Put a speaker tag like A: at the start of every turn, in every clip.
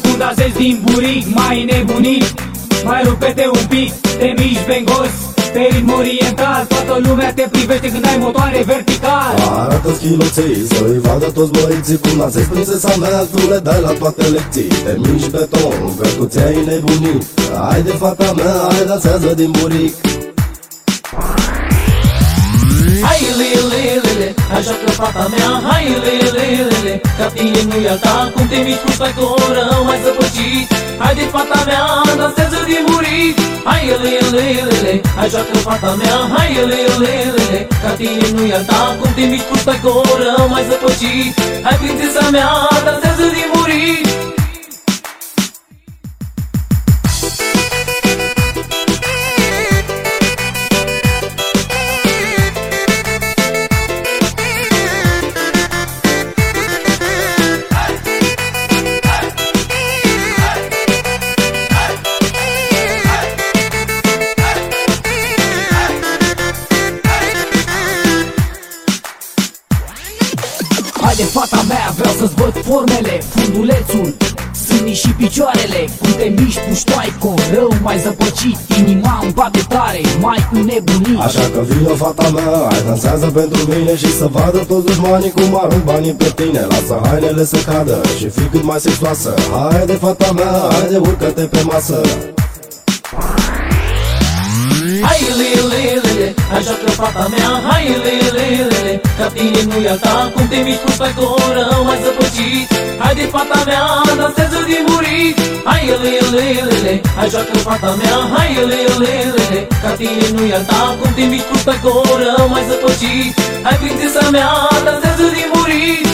A: pic, mai nebunit. Mai rupete un pic, te miști bengos Pe ritm oriental, toată lumea te privește când ai motoare vertical.
B: Arată schiloții, să-i vadă toți măriții Cum nasezi prințesa mea, tu le dai la toate lecții. Te miști beton, că tu ți-ai nebunit. Hai de fata mea, hai dansează din buric.
C: Hai le le le le, așa că fata mea Hai le le le le, ca tine nu-i alta Cum te miști cu spaicoră, mai zăpăcit. Hai de fata mea, dansează din murit. Hai le le le le, așa că fata mea. Hai le le le le, ca tine nu-i alta Cum te miști cu spaicoră, mai zăpăcit. Hai prințesa mea, dansează din murit
A: să-ți văd formele Fundulețul, sânii și picioarele Cum te miști puștoaico, rău mai zăpăcit Inima îmi bate tare, mai înnebunit
B: Așa că vină fata mea, hai dansează pentru mine Și să vadă toți dușmanii cum arunc banii pe tine. Lasă hainele să cadă și fii cât mai sexoasă. Haide fata mea, haide urcă-te pe masă.
C: Hai le le le le, așa că fata mea. Hai le le le le, ca tine nu-i alta Cum te miști cu spaicoră, mai zăpăcit. Hai de fata mea, dansează din murit. Hai le le le le, așa că fata mea. Hai le le le le, ca tine nu-i alta Cum te miști cu spaicoră, mai zăpăcit. Hai prințesa mea, dansează din murit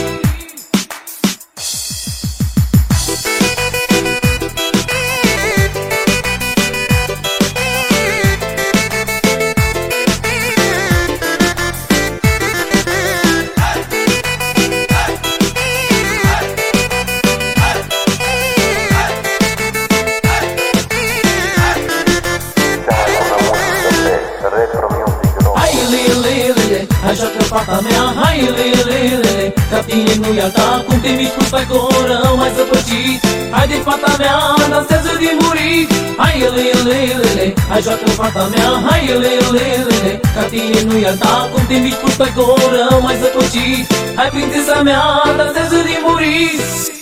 C: Hai le le le le, așa că fata mea. Hai le le le le, ca tine nu-i alta Cum te miști cu spaicoră, mai zăpăcit Hai de fata mea, dansează din murit. Hai le le le le, așa că fata mea. Hai le le le le, ca tine nu-i alta Cum te miști cu spaicoră, mai zăpăcit Hai prințesa mea, dansează din murit